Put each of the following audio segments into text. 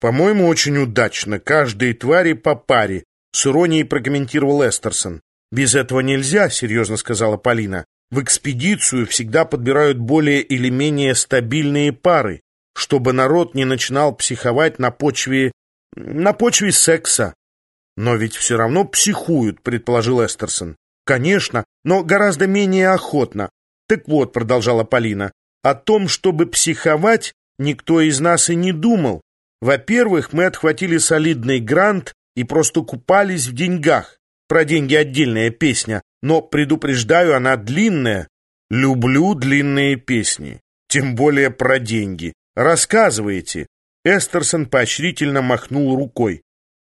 По-моему, очень удачно. Каждой твари по паре, с иронией прокомментировал Эстерсон. Без этого нельзя, серьезно сказала Полина. В экспедицию всегда подбирают более или менее стабильные пары, чтобы народ не начинал психовать на почве... на почве секса. Но ведь все равно психуют, предположил Эстерсон. Конечно, но гораздо менее охотно. Так вот, продолжала Полина, о том, чтобы психовать, никто из нас и не думал. Во-первых, мы отхватили солидный грант и просто купались в деньгах. Про деньги отдельная песня, но, предупреждаю, она длинная. Люблю длинные песни, тем более про деньги. Рассказывайте. Эстерсон поощрительно махнул рукой.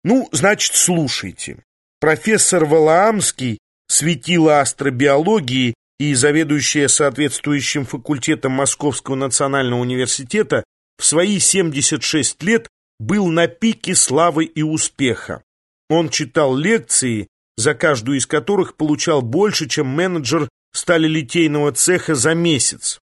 Ну, значит, слушайте. Профессор Валаамский, светило астробиологии и заведующая соответствующим факультетом Московского национального университета, в свои 76 лет был на пике славы и успеха. Он читал лекции, за каждую из которых получал больше, чем менеджер сталелитейного цеха за месяц.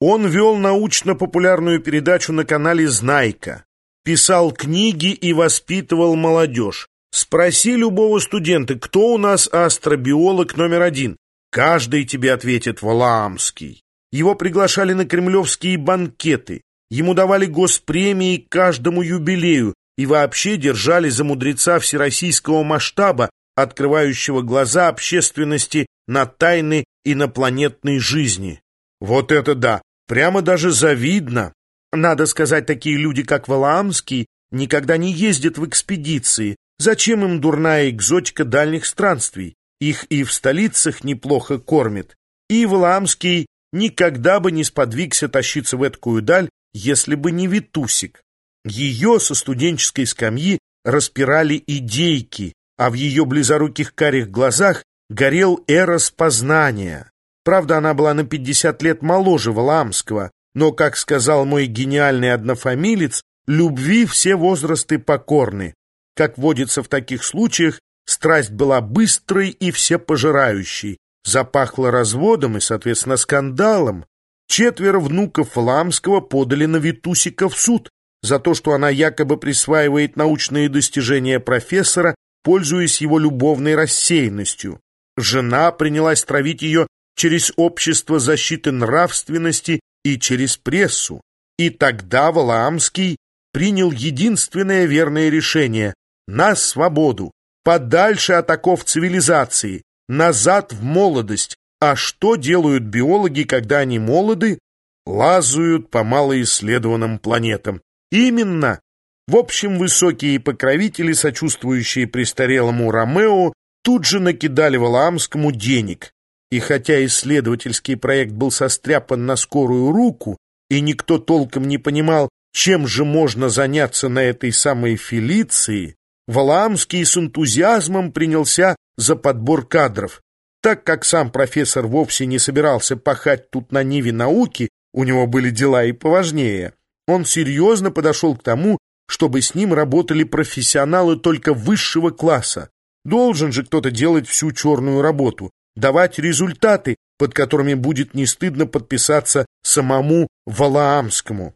Он вел научно-популярную передачу на канале «Знайка», писал книги и воспитывал молодежь. Спроси любого студента, кто у нас астробиолог номер один. Каждый тебе ответит Валаамский. Его приглашали на кремлевские банкеты. Ему давали госпремии каждому юбилею и вообще держали за мудреца всероссийского масштаба, открывающего глаза общественности на тайны инопланетной жизни. Вот это да! Прямо даже завидно. Надо сказать, такие люди, как Валаамский, никогда не ездят в экспедиции. Зачем им дурная экзотика дальних странствий? Их и в столицах неплохо кормят. И Валаамский никогда бы не сподвигся тащиться в эткую даль, если бы не Витусик. Ее со студенческой скамьи распирали идейки, а в ее близоруких карих глазах горел эрос познания. Правда, она была на пятьдесят лет моложе Валаамского, но, как сказал мой гениальный однофамилец, любви все возрасты покорны. Как водится в таких случаях, страсть была быстрой и всепожирающей, запахло разводом и, соответственно, скандалом. Четверо внуков Ламского подали на Витусика в суд за то, что она якобы присваивает научные достижения профессора, пользуясь его любовной рассеянностью. Жена принялась травить ее через общество защиты нравственности и через прессу. И тогда Валаамский принял единственное верное решение — на свободу, подальше от оков цивилизации, назад в молодость, а что делают биологи, когда они молоды? Лазают по малоисследованным планетам. Именно. В общем, высокие покровители, сочувствующие престарелому Ромео, тут же накидали Валаамскому денег. И хотя исследовательский проект был состряпан на скорую руку, и никто толком не понимал, чем же можно заняться на этой самой Фелиции, Валаамский с энтузиазмом принялся за подбор кадров. Так как сам профессор вовсе не собирался пахать тут на ниве науки, у него были дела и поважнее, он серьезно подошел к тому, чтобы с ним работали профессионалы только высшего класса. Должен же кто-то делать всю черную работу, давать результаты, под которыми будет не стыдно подписаться самому Валаамскому.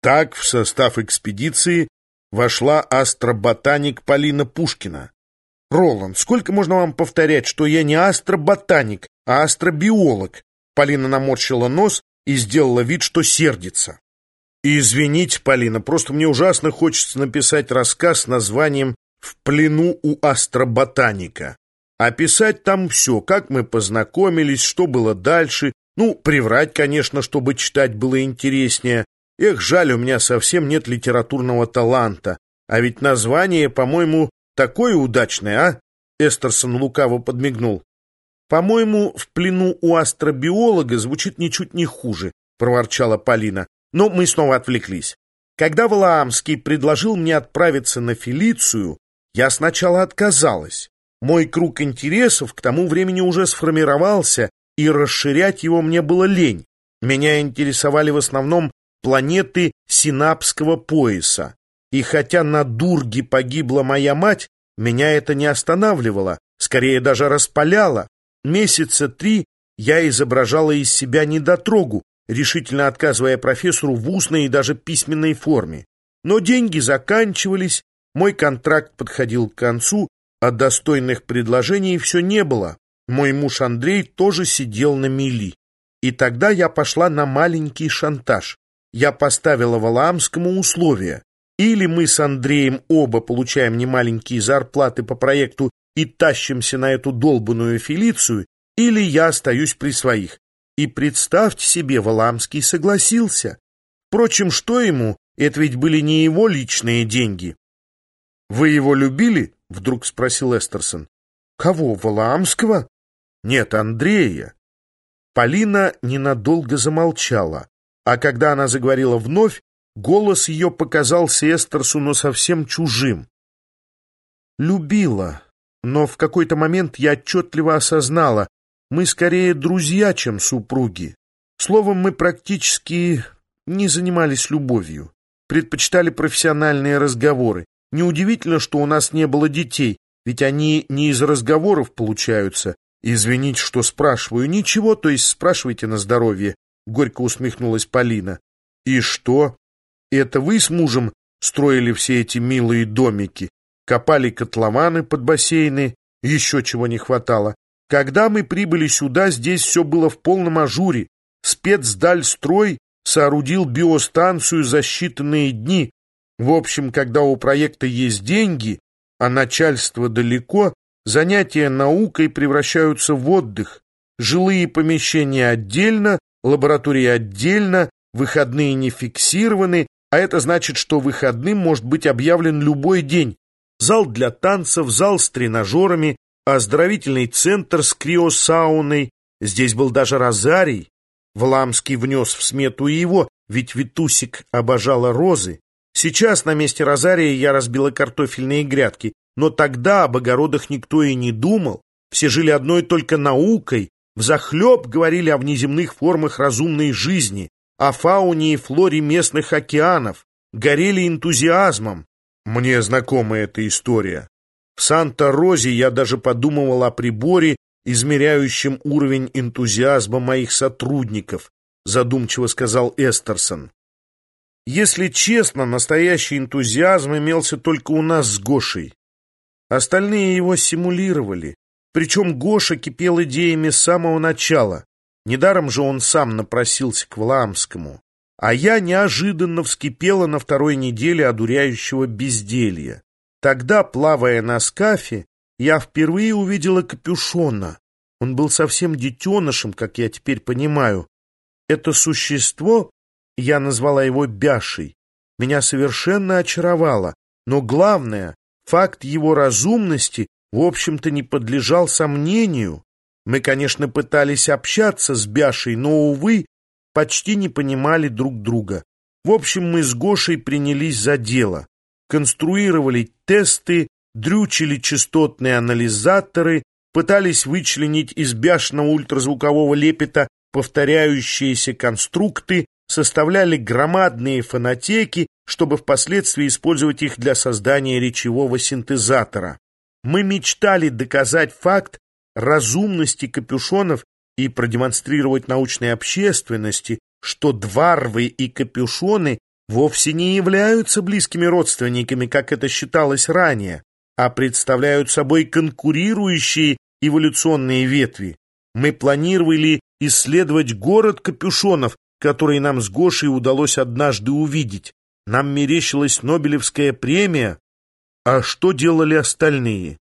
Так в состав экспедиции вошла астроботаник Полина Пушкина. «Роланд, сколько можно вам повторять, что я не астроботаник, а астробиолог?» Полина наморщила нос и сделала вид, что сердится. «Извините, Полина, просто мне ужасно хочется написать рассказ с названием «В плену у астроботаника». Описать там все, как мы познакомились, что было дальше. Ну, приврать, конечно, чтобы читать было интереснее. Эх, жаль, у меня совсем нет литературного таланта. А ведь название, по-моему, Такое удачное, а?» Эстерсон лукаво подмигнул. «По-моему, в плену у астробиолога звучит ничуть не хуже», — проворчала Полина. Но мы снова отвлеклись. Когда Валаамский предложил мне отправиться на Фелицию, я сначала отказалась. Мой круг интересов к тому времени уже сформировался, и расширять его мне было лень. Меня интересовали в основном планеты Синапского пояса. И хотя на Дурге погибла моя мать, меня это не останавливало, скорее даже распаляло. Месяца три я изображала из себя недотрогу, решительно отказывая профессору в устной и даже письменной форме. Но деньги заканчивались, мой контракт подходил к концу, а достойных предложений все не было. Мой муж Андрей тоже сидел на мели. И тогда я пошла на маленький шантаж. Я поставила Валаамскому условия. Или мы с Андреем оба получаем немаленькие зарплаты по проекту и тащимся на эту долбанную Фелицию, или я остаюсь при своих. И представьте себе, Валамский согласился. Впрочем, что ему? Это ведь были не его личные деньги. «Вы его любили?» — вдруг спросил Эстерсон. «Кого, Валаамского?» «Нет, Андрея». Полина ненадолго замолчала, а когда она заговорила вновь, голос ее показался Эстерсу, совсем чужим. «Любила, но в какой-то момент я отчетливо осознала, мы скорее друзья, чем супруги. Словом, мы практически не занимались любовью, предпочитали профессиональные разговоры. Неудивительно, что у нас не было детей, ведь они не из разговоров получаются. Извините, что спрашиваю. Ничего, то есть спрашивайте на здоровье, горько усмехнулась Полина. И что? Это вы с мужем строили все эти милые домики, копали котлованы под бассейны, еще чего не хватало. Когда мы прибыли сюда, здесь все было в полном ажуре. Спецдальстрой соорудил биостанцию за считанные дни. В общем, когда у проекта есть деньги, а начальство далеко, занятия наукой превращаются в отдых. Жилые помещения отдельно, лаборатории отдельно, выходные не фиксированы, а это значит, что выходным может быть объявлен любой день. Зал для танцев, зал с тренажерами, оздоровительный центр с криосауной. Здесь был даже розарий. Вламский внес в смету и его, ведь Витусик обожала розы. Сейчас на месте розария я разбила картофельные грядки, но тогда об огородах никто и не думал. Все жили одной только наукой, взахлеб говорили о внеземных формах разумной жизни, о фауне и флоре местных океанов, горели энтузиазмом. Мне знакома эта история. В Санта-Розе я даже подумывал о приборе, измеряющем уровень энтузиазма моих сотрудников, задумчиво сказал Эстерсон. Если честно, настоящий энтузиазм имелся только у нас с Гошей. Остальные его симулировали. Причем Гоша кипел идеями с самого начала. Недаром же он сам напросился к Вламскому. А я неожиданно вскипела на второй неделе одуряющего безделья. Тогда, плавая на скафе, я впервые увидела капюшона. Он был совсем детенышем, как я теперь понимаю. Это существо, я назвала его Бяшей, меня совершенно очаровало. Но главное, факт его разумности, в общем-то, не подлежал сомнению. Мы, конечно, пытались общаться с Бяшей, но, увы, почти не понимали друг друга. В общем, мы с Гошей принялись за дело конструировали тесты, дрючили частотные анализаторы, пытались вычленить из бешеного ультразвукового лепета повторяющиеся конструкты, составляли громадные фонотеки, чтобы впоследствии использовать их для создания речевого синтезатора. Мы мечтали доказать факт разумности капюшонов и продемонстрировать научной общественности, что дварвы и капюшоны вовсе не являются близкими родственниками, как это считалось ранее, а представляют собой конкурирующие эволюционные ветви. Мы планировали исследовать город капюшонов, который нам с Гошей удалось однажды увидеть. Нам мерещилась Нобелевская премия. А что делали остальные?